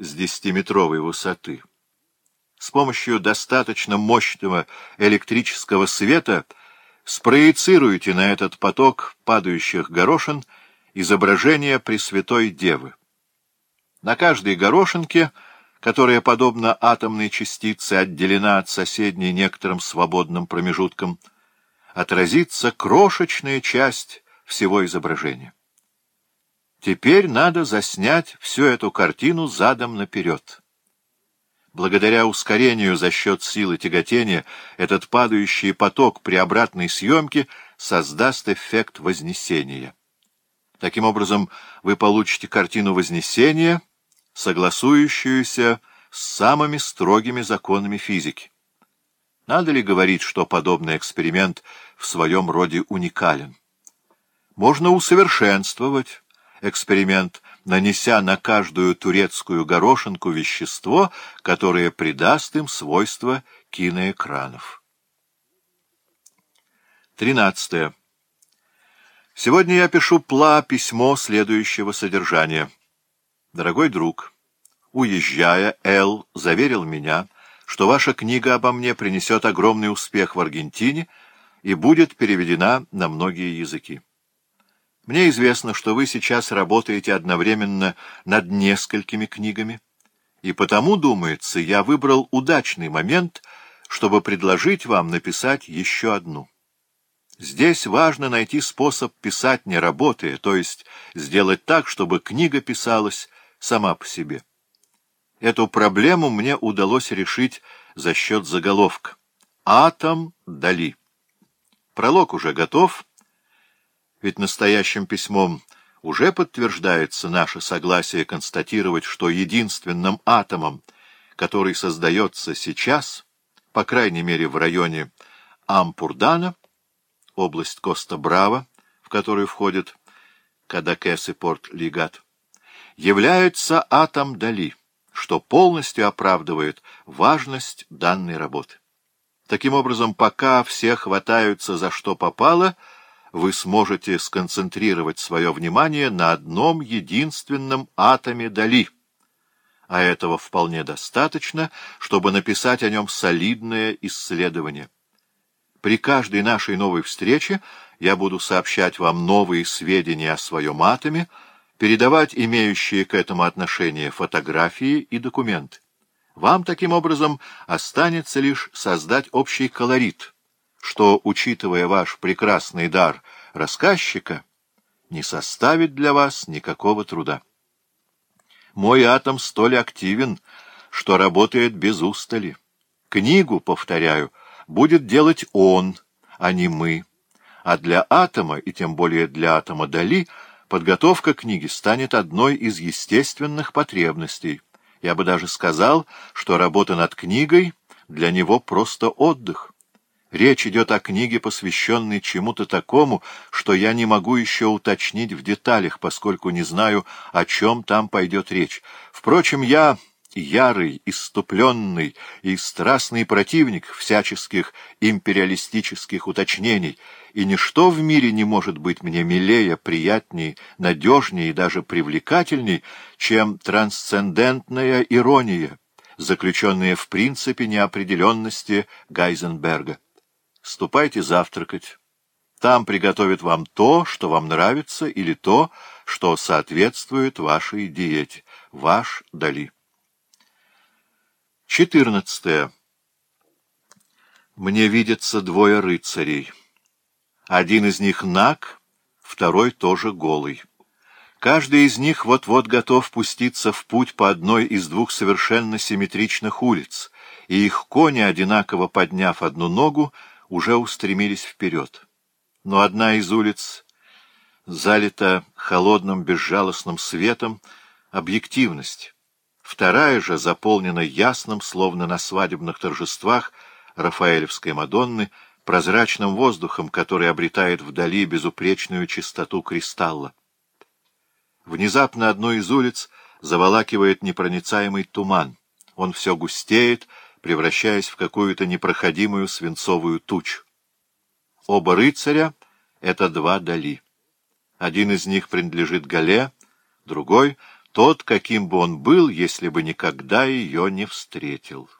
с десятиметровой высоты. С помощью достаточно мощного электрического света спроецируйте на этот поток падающих горошин изображение Пресвятой Девы. На каждой горошинке, которая, подобно атомной частице, отделена от соседней некоторым свободным промежутком, отразится крошечная часть всего изображения. Теперь надо заснять всю эту картину задом наперед. Благодаря ускорению за счет силы тяготения этот падающий поток при обратной съемке создаст эффект вознесения. Таким образом, вы получите картину вознесения, согласующуюся с самыми строгими законами физики. Надо ли говорить, что подобный эксперимент в своем роде уникален? Можно усовершенствовать эксперимент, нанеся на каждую турецкую горошинку вещество, которое придаст им свойства киноэкранов. 13. Сегодня я пишу Пла письмо следующего содержания. Дорогой друг, уезжая, Эл заверил меня, что ваша книга обо мне принесет огромный успех в Аргентине и будет переведена на многие языки. Мне известно, что вы сейчас работаете одновременно над несколькими книгами, и потому, думается, я выбрал удачный момент, чтобы предложить вам написать еще одну. Здесь важно найти способ писать не работая, то есть сделать так, чтобы книга писалась сама по себе. Эту проблему мне удалось решить за счет заголовка. «Атом Дали». Пролог уже готов — ведь настоящим письмом уже подтверждается наше согласие констатировать, что единственным атомом, который создается сейчас, по крайней мере в районе Ампурдана, область Коста-Браво, в которую входит Кадакес и Порт-Лигат, является атом Дали, что полностью оправдывает важность данной работы. Таким образом, пока все хватаются за что попало — вы сможете сконцентрировать свое внимание на одном единственном атоме Дали. А этого вполне достаточно, чтобы написать о нем солидное исследование. При каждой нашей новой встрече я буду сообщать вам новые сведения о своем атоме, передавать имеющие к этому отношение фотографии и документы. Вам таким образом останется лишь создать общий колорит — что, учитывая ваш прекрасный дар рассказчика, не составит для вас никакого труда. Мой атом столь активен, что работает без устали. Книгу, повторяю, будет делать он, а не мы. А для атома, и тем более для атома Дали, подготовка книги станет одной из естественных потребностей. Я бы даже сказал, что работа над книгой для него просто отдых. Речь идет о книге, посвященной чему-то такому, что я не могу еще уточнить в деталях, поскольку не знаю, о чем там пойдет речь. Впрочем, я ярый, иступленный и страстный противник всяческих империалистических уточнений, и ничто в мире не может быть мне милее, приятнее, надежнее и даже привлекательней, чем трансцендентная ирония, заключенная в принципе неопределенности Гайзенберга. Ступайте завтракать. Там приготовят вам то, что вам нравится, или то, что соответствует вашей диете. Ваш Дали. 14. Мне видятся двое рыцарей. Один из них наг, второй тоже голый. Каждый из них вот-вот готов пуститься в путь по одной из двух совершенно симметричных улиц, и их кони, одинаково подняв одну ногу, уже устремились вперед. Но одна из улиц залита холодным безжалостным светом объективность. Вторая же заполнена ясным, словно на свадебных торжествах Рафаэлевской Мадонны, прозрачным воздухом, который обретает вдали безупречную чистоту кристалла. Внезапно одну из улиц заволакивает непроницаемый туман. Он все густеет, превращаясь в какую-то непроходимую свинцовую тучу. Оба рыцаря — это два дали. Один из них принадлежит Гале, другой — тот, каким бы он был, если бы никогда ее не встретил.